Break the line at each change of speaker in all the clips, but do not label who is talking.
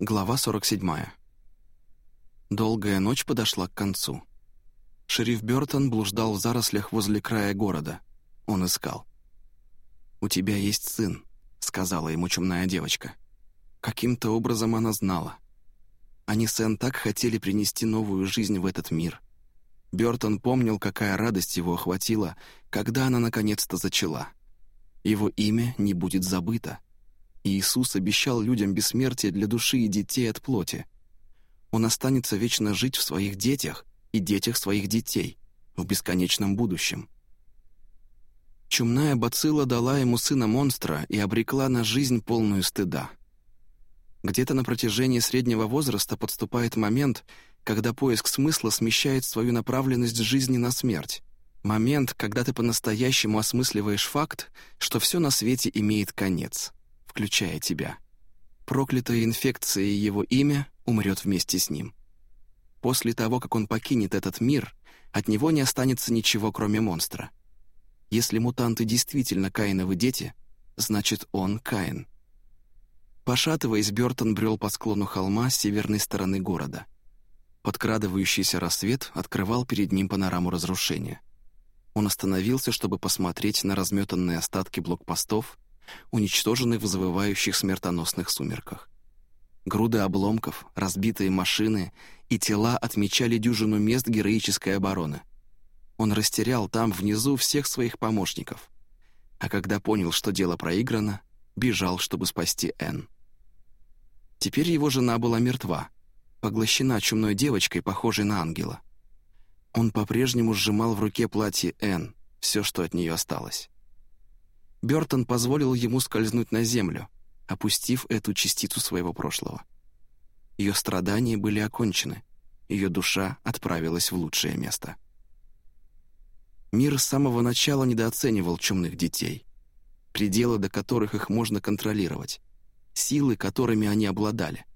Глава 47. Долгая ночь подошла к концу. Шериф Бёртон блуждал в зарослях возле края города. Он искал. «У тебя есть сын», — сказала ему чумная девочка. Каким-то образом она знала. Они с Энн так хотели принести новую жизнь в этот мир. Бёртон помнил, какая радость его охватила, когда она наконец-то зачала. Его имя не будет забыто — Иисус обещал людям бессмертие для души и детей от плоти. Он останется вечно жить в своих детях и детях своих детей, в бесконечном будущем. Чумная бацилла дала ему сына монстра и обрекла на жизнь полную стыда. Где-то на протяжении среднего возраста подступает момент, когда поиск смысла смещает свою направленность жизни на смерть. Момент, когда ты по-настоящему осмысливаешь факт, что все на свете имеет конец включая тебя. Проклятая инфекцией его имя умрет вместе с ним. После того, как он покинет этот мир, от него не останется ничего, кроме монстра. Если мутанты действительно Каиновы дети, значит, он Каин. Пошатываясь, Бёртон брел по склону холма с северной стороны города. Подкрадывающийся рассвет открывал перед ним панораму разрушения. Он остановился, чтобы посмотреть на разметанные остатки блокпостов уничтоженный в завывающих смертоносных сумерках. Груды обломков, разбитые машины и тела отмечали дюжину мест героической обороны. Он растерял там внизу всех своих помощников. А когда понял, что дело проиграно, бежал, чтобы спасти Энн. Теперь его жена была мертва, поглощена чумной девочкой, похожей на ангела. Он по-прежнему сжимал в руке платье Энн, все, что от нее осталось. Бертон позволил ему скользнуть на землю, опустив эту частицу своего прошлого. Ее страдания были окончены, ее душа отправилась в лучшее место. Мир с самого начала недооценивал чумных детей, пределы, до которых их можно контролировать, силы, которыми они обладали.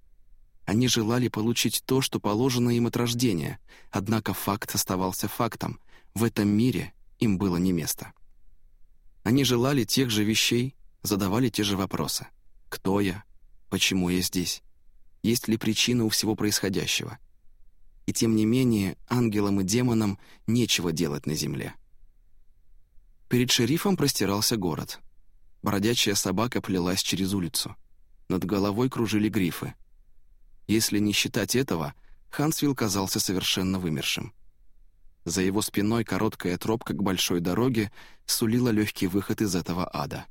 Они желали получить то, что положено им от рождения, однако факт оставался фактом, в этом мире им было не место. Они желали тех же вещей, задавали те же вопросы. Кто я? Почему я здесь? Есть ли причина у всего происходящего? И тем не менее, ангелам и демонам нечего делать на земле. Перед шерифом простирался город. Бродячая собака плелась через улицу. Над головой кружили грифы. Если не считать этого, Хансвилл казался совершенно вымершим. За его спиной короткая тропка к большой дороге сулила легкий выход из этого ада.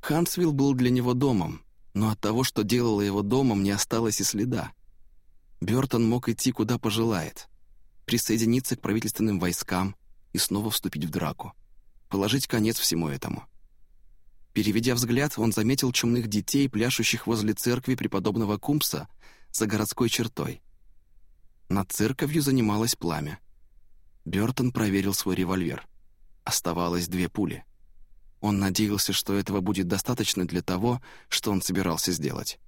Хансвилл был для него домом, но от того, что делало его домом, не осталось и следа. Бертон мог идти куда пожелает, присоединиться к правительственным войскам и снова вступить в драку, положить конец всему этому. Переведя взгляд, он заметил чумных детей, пляшущих возле церкви преподобного Кумпса за городской чертой. Над церковью занималось пламя. Бертон проверил свой револьвер. Оставалось две пули. Он надеялся, что этого будет достаточно для того, что он собирался сделать.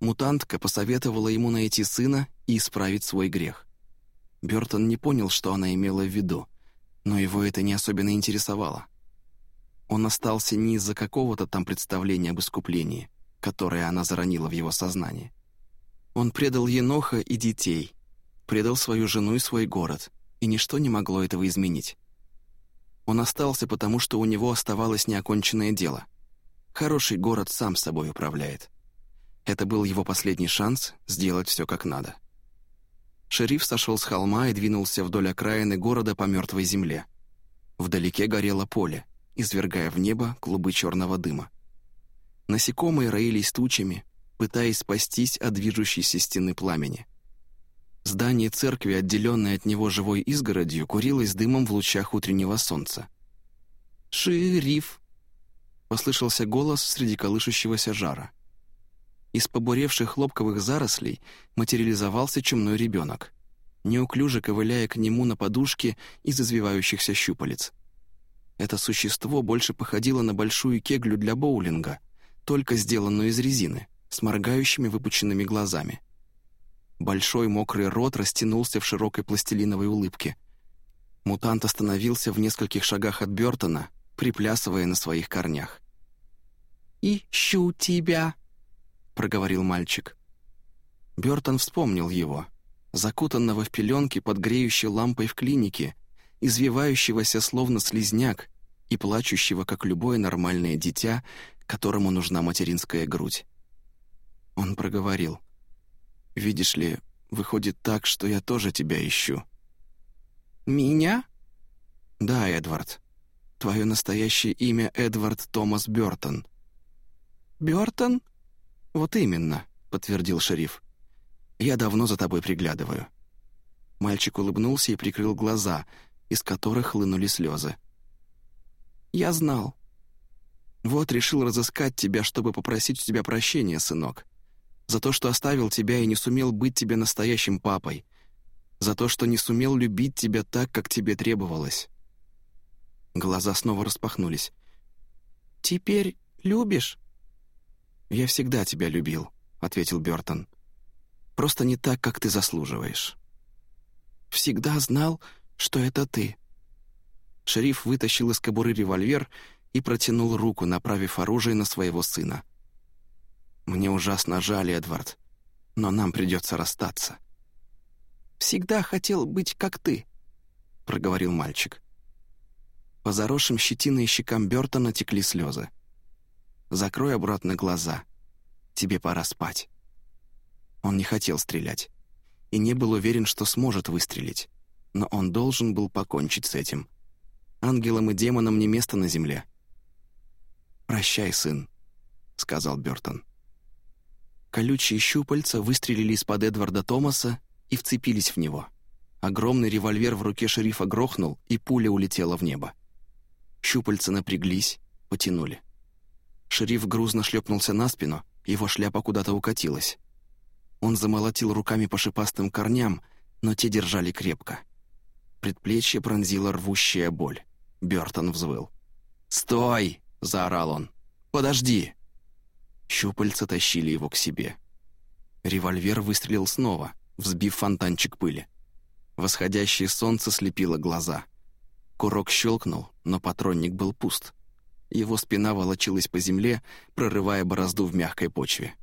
Мутантка посоветовала ему найти сына и исправить свой грех. Бертон не понял, что она имела в виду, но его это не особенно интересовало. Он остался не из-за какого-то там представления об искуплении, которое она заронила в его сознание. Он предал Еноха и детей, предал свою жену и свой город — и ничто не могло этого изменить. Он остался, потому что у него оставалось неоконченное дело. Хороший город сам собой управляет. Это был его последний шанс сделать все как надо. Шериф сошел с холма и двинулся вдоль окраины города по мертвой земле. Вдалеке горело поле, извергая в небо клубы черного дыма. Насекомые роились тучами, пытаясь спастись от движущейся стены пламени. Здание церкви, отделенное от него живой изгородью, курилось дымом в лучах утреннего солнца. «Шериф!» — послышался голос среди колышущегося жара. Из побуревших хлопковых зарослей материализовался чумной ребенок, неуклюже ковыляя к нему на подушке из извивающихся щупалец. Это существо больше походило на большую кеглю для боулинга, только сделанную из резины, с моргающими выпученными глазами. Большой мокрый рот растянулся в широкой пластилиновой улыбке. Мутант остановился в нескольких шагах от Бёртона, приплясывая на своих корнях. «Ищу тебя», — проговорил мальчик. Бертон вспомнил его, закутанного в пеленки под греющей лампой в клинике, извивающегося словно слизняк и плачущего, как любое нормальное дитя, которому нужна материнская грудь. Он проговорил. «Видишь ли, выходит так, что я тоже тебя ищу».
«Меня?»
«Да, Эдвард. Твое настоящее имя Эдвард Томас Бёртон».
«Бёртон?»
«Вот именно», — подтвердил шериф. «Я давно за тобой приглядываю». Мальчик улыбнулся и прикрыл глаза, из которых хлынули слезы.
«Я знал».
«Вот решил разыскать тебя, чтобы попросить у тебя прощения, сынок за то, что оставил тебя и не сумел быть тебе настоящим папой, за то, что не сумел любить тебя так, как тебе требовалось». Глаза снова распахнулись.
«Теперь любишь?»
«Я всегда тебя любил», — ответил Бертон. «Просто не так, как ты заслуживаешь».
«Всегда знал, что это ты».
Шериф вытащил из кобуры револьвер и протянул руку, направив оружие на своего сына. Мне ужасно жаль, Эдвард, но нам придется расстаться».
«Всегда хотел быть как ты», — проговорил мальчик.
По заросшим щетиной щекам Бёртона текли слезы. «Закрой обратно глаза. Тебе пора спать». Он не хотел стрелять и не был уверен, что сможет выстрелить, но он должен был покончить с этим. Ангелам и демонам не место на земле. «Прощай, сын», — сказал Бёртон. Колючие щупальца выстрелили из-под Эдварда Томаса и вцепились в него. Огромный револьвер в руке шерифа грохнул, и пуля улетела в небо. Щупальца напряглись, потянули. Шериф грузно шлепнулся на спину, его шляпа куда-то укатилась. Он замолотил руками по шипастым корням, но те держали крепко. Предплечье пронзила рвущая боль. Бертон взвыл. «Стой!» — заорал он. «Подожди!» Щупальца тащили его к себе. Револьвер выстрелил снова, взбив фонтанчик пыли. Восходящее солнце слепило глаза. Курок щелкнул, но патронник был пуст. Его спина волочилась по земле, прорывая борозду в мягкой почве.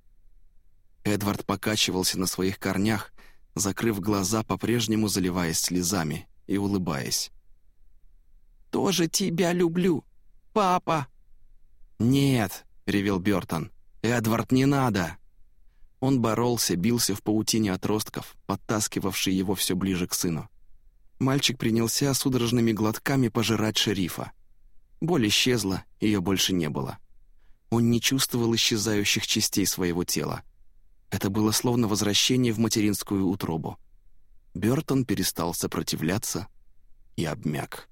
Эдвард покачивался на своих корнях, закрыв глаза, по-прежнему заливаясь слезами и улыбаясь.
«Тоже тебя люблю, папа!»
«Нет!» — ревел Бертон. «Эдвард, не надо!» Он боролся, бился в паутине отростков, подтаскивавший его все ближе к сыну. Мальчик принялся судорожными глотками пожирать шерифа. Боль исчезла, ее больше не было. Он не чувствовал исчезающих частей своего тела. Это было словно возвращение в материнскую утробу. Бертон перестал сопротивляться и обмяк.